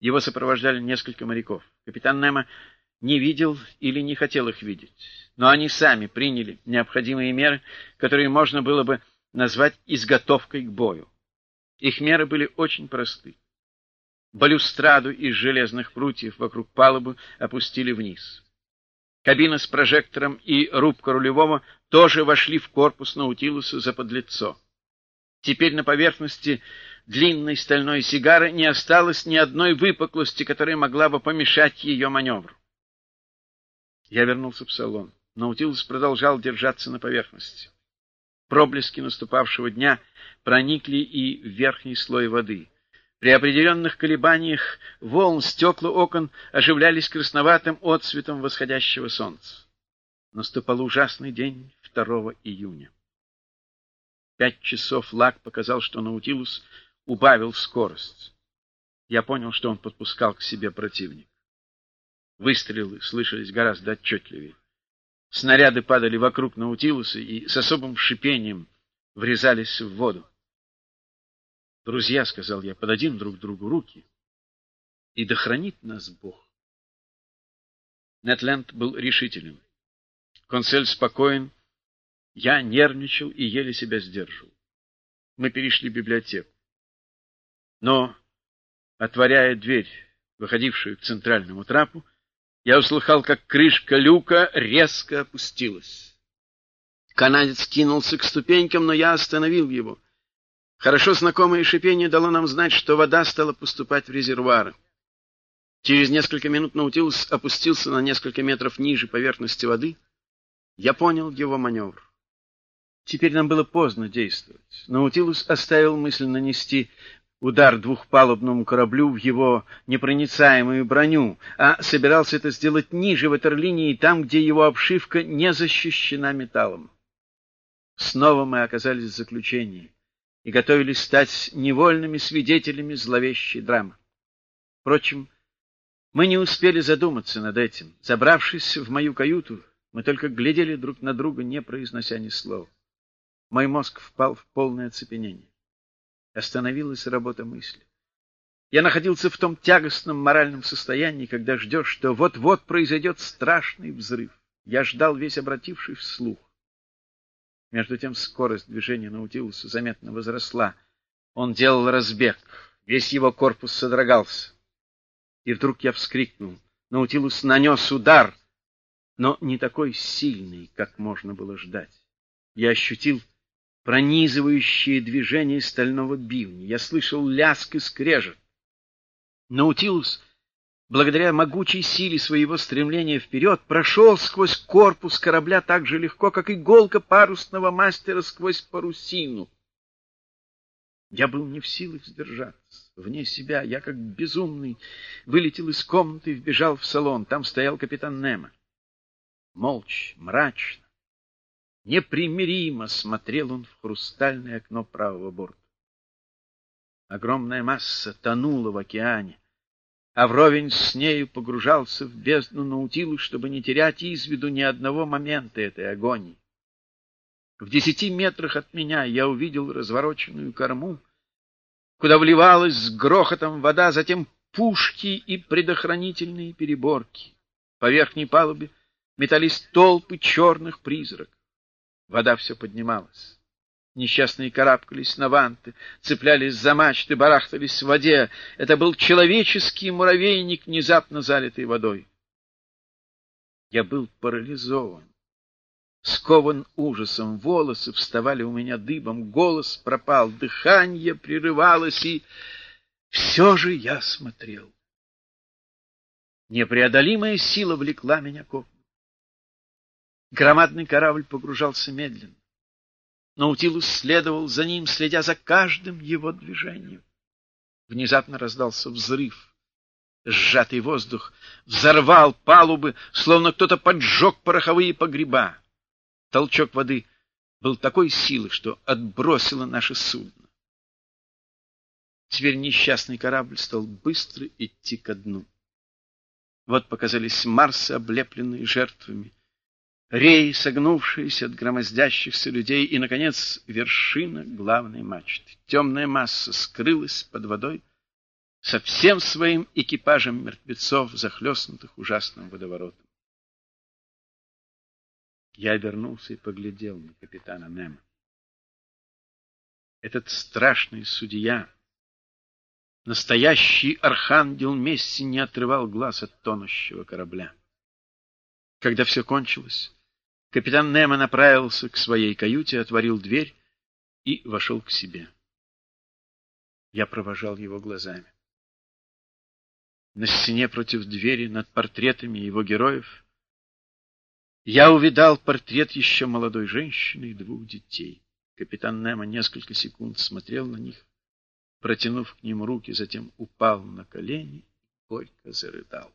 Его сопровождали несколько моряков. Капитан Немо не видел или не хотел их видеть, но они сами приняли необходимые меры, которые можно было бы назвать изготовкой к бою. Их меры были очень просты. Балюстраду из железных прутьев вокруг палубы опустили вниз. Кабина с прожектором и рубка рулевого тоже вошли в корпус Наутилуса за подлицо. Теперь на поверхности длинной стальной сигары не осталось ни одной выпуклости, которая могла бы помешать ее маневру. Я вернулся в салон. Наутилус продолжал держаться на поверхности. Проблески наступавшего дня проникли и в верхний слой воды. При определенных колебаниях волн стекла окон оживлялись красноватым отцветом восходящего солнца. Наступал ужасный день 2 июня. Пять часов лак показал, что Наутилус убавил скорость. Я понял, что он подпускал к себе противник. Выстрелы слышались гораздо отчетливее. Снаряды падали вокруг Наутилуса и с особым шипением врезались в воду. «Друзья», — сказал я, — «подадим друг другу руки, и да хранит нас Бог». Нетленд был решителен. Консель спокоен, я нервничал и еле себя сдерживал. Мы перешли в библиотеку. Но, отворяя дверь, выходившую к центральному трапу, я услыхал, как крышка люка резко опустилась. Канадец кинулся к ступенькам, но я остановил его. Хорошо знакомое шипение дало нам знать, что вода стала поступать в резервуары. Через несколько минут Наутилус опустился на несколько метров ниже поверхности воды. Я понял его маневр. Теперь нам было поздно действовать. Наутилус оставил мысль нанести удар двухпалубному кораблю в его непроницаемую броню, а собирался это сделать ниже ватерлинии, там, где его обшивка не защищена металлом. Снова мы оказались в заключении и готовились стать невольными свидетелями зловещей драмы. Впрочем, мы не успели задуматься над этим. Забравшись в мою каюту, мы только глядели друг на друга, не произнося ни слова. Мой мозг впал в полное оцепенение. Остановилась работа мысли. Я находился в том тягостном моральном состоянии, когда ждешь, что вот-вот произойдет страшный взрыв. Я ждал весь обративший вслух. Между тем скорость движения Наутилуса заметно возросла. Он делал разбег. Весь его корпус содрогался. И вдруг я вскрикнул. Наутилус нанес удар, но не такой сильный, как можно было ждать. Я ощутил пронизывающие движения стального бивня. Я слышал ляск и скрежет. Наутилус, благодаря могучей силе своего стремления вперед, прошел сквозь корпус корабля так же легко, как иголка парусного мастера сквозь парусину. Я был не в силах сдержаться. Вне себя я, как безумный, вылетел из комнаты и вбежал в салон. Там стоял капитан Немо. Молча, мрачно, Непримиримо смотрел он в хрустальное окно правого борта. Огромная масса тонула в океане, а вровень с нею погружался в бездну Наутилус, чтобы не терять из виду ни одного момента этой агонии. В десяти метрах от меня я увидел развороченную корму, куда вливалась с грохотом вода, затем пушки и предохранительные переборки. По верхней палубе метались толпы черных призраков. Вода все поднималась. Несчастные карабкались на ванты, цеплялись за мачты, барахтались в воде. Это был человеческий муравейник, внезапно залитый водой. Я был парализован, скован ужасом, волосы вставали у меня дыбом, голос пропал, дыхание прерывалось, и все же я смотрел. Непреодолимая сила влекла меня к окну. Громадный корабль погружался медленно. Наутилус следовал за ним, следя за каждым его движением. Внезапно раздался взрыв. Сжатый воздух взорвал палубы, словно кто-то поджег пороховые погреба. Толчок воды был такой силы, что отбросило наше судно. Теперь несчастный корабль стал быстро идти ко дну. Вот показались Марсы, облепленные жертвами рей, согнувшиеся от громоздящихся людей, и, наконец, вершина главной мачты. Темная масса скрылась под водой, со всем своим экипажем мертвецов, захлестнутых ужасным водоворотом. Я обернулся и поглядел на капитана Немо. Этот страшный судья, настоящий архангел Месси, не отрывал глаз от тонущего корабля. Когда все кончилось, капитан Немо направился к своей каюте, отворил дверь и вошел к себе. Я провожал его глазами. На стене против двери над портретами его героев я увидал портрет еще молодой женщины и двух детей. Капитан Немо несколько секунд смотрел на них, протянув к ним руки, затем упал на колени и горько зарыдал.